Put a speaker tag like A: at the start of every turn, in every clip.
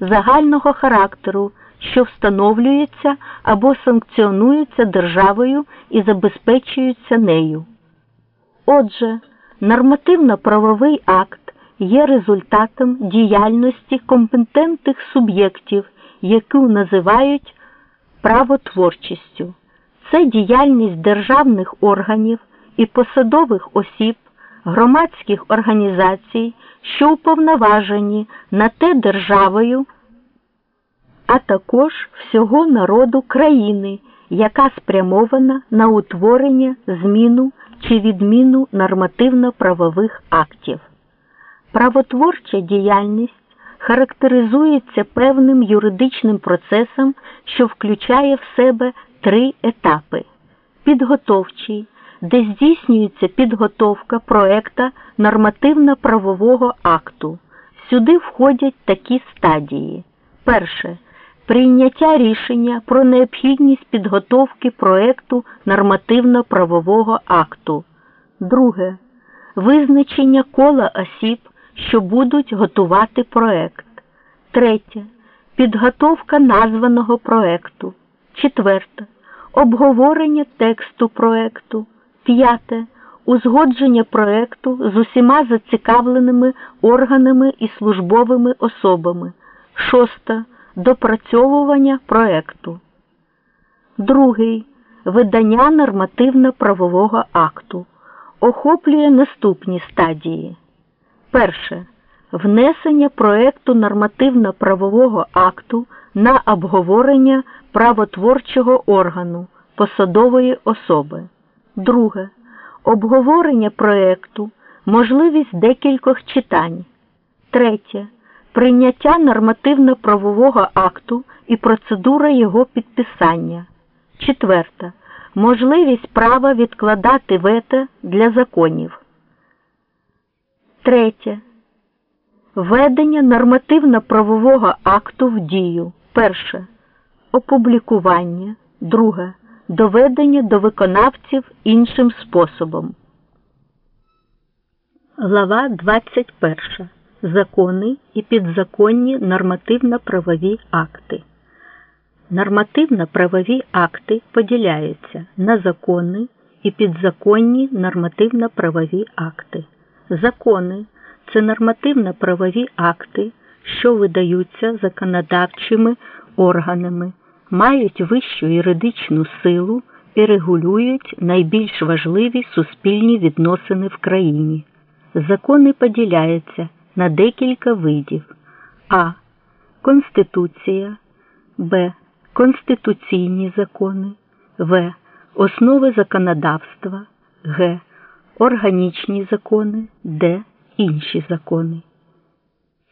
A: загального характеру, що встановлюються або санкціонуються державою і забезпечуються нею. Отже, нормативно-правовий акт є результатом діяльності компетентних суб'єктів, яку називають правотворчістю. Це діяльність державних органів і посадових осіб, громадських організацій, що уповноважені на те державою, а також всього народу країни, яка спрямована на утворення, зміну чи відміну нормативно-правових актів. Правотворча діяльність характеризується певним юридичним процесом, що включає в себе три етапи: підготовчий, де здійснюється підготовка проекта нормативно-правового акту. Сюди входять такі стадії. Перше прийняття рішення про необхідність підготовки проекту нормативно-правового акту. Друге визначення кола осіб, що будуть готувати проект. Третє підготовка названого проекту. Четверте обговорення тексту проекту. П'яте узгодження проекту з усіма зацікавленими органами і службовими особами. Шосте допрацьовування проекту. Другий видання нормативно-правового акту охоплює наступні стадії. Перше. Внесення проекту нормативно-правового акту на обговорення правотворчого органу посадової особи. Друге. Обговорення проекту, можливість декількох читань. Третє. Прийняття нормативно-правового акту і процедура його підписання. Четверте. Можливість права відкладати вето для законів. Третє. Введення нормативно-правового акту в дію. Перше. Опублікування. Друге. Доведення до виконавців іншим способом. Глава 21. Закони і підзаконні нормативно-правові акти. Нормативно-правові акти поділяються на закони і підзаконні нормативно-правові акти. Закони це нормативно-правові акти, що видаються законодавчими органами, мають вищу юридичну силу і регулюють найбільш важливі суспільні відносини в країні. Закони поділяються на декілька видів: а. Конституція, Б. Конституційні закони, В. Основи законодавства, Г. Органічні закони, Д. Інші закони.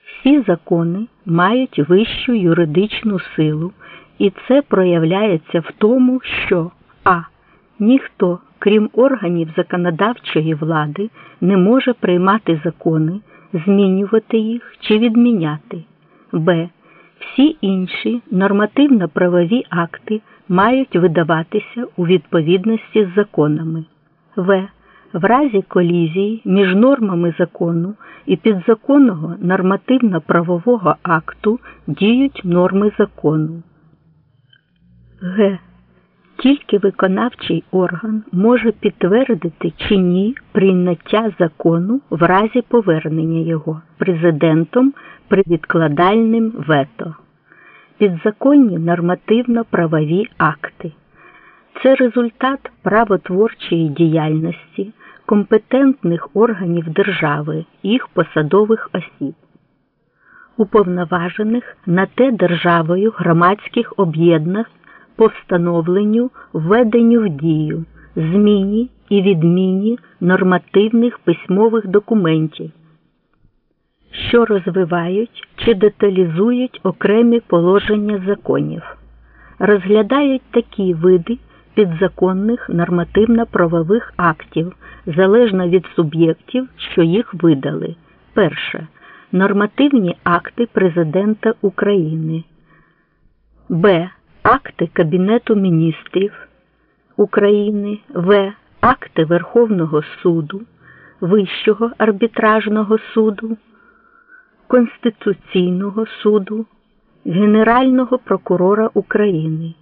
A: Всі закони мають вищу юридичну силу, і це проявляється в тому, що а. Ніхто, крім органів законодавчої влади, не може приймати закони, змінювати їх чи відміняти. Б. Всі інші нормативно-правові акти мають видаватися у відповідності з законами. В. В разі колізії між нормами закону і підзаконного нормативно-правового акту діють норми закону. Г. Тільки виконавчий орган може підтвердити чи ні прийняття закону в разі повернення його президентом при відкладальним вето. Підзаконні нормативно-правові акти. Це результат правотворчої діяльності компетентних органів держави, їх посадових осіб, уповноважених на те державою громадських об'єднань по встановленню, введенню в дію, зміні і відміні нормативних письмових документів, що розвивають чи деталізують окремі положення законів, розглядають такі види підзаконних нормативно-правових актів залежно від суб'єктів, що їх видали. Перше. Нормативні акти Президента України. Б. Акти Кабінету міністрів України. В. Акти Верховного суду, Вищого арбітражного суду, Конституційного суду, Генерального прокурора України.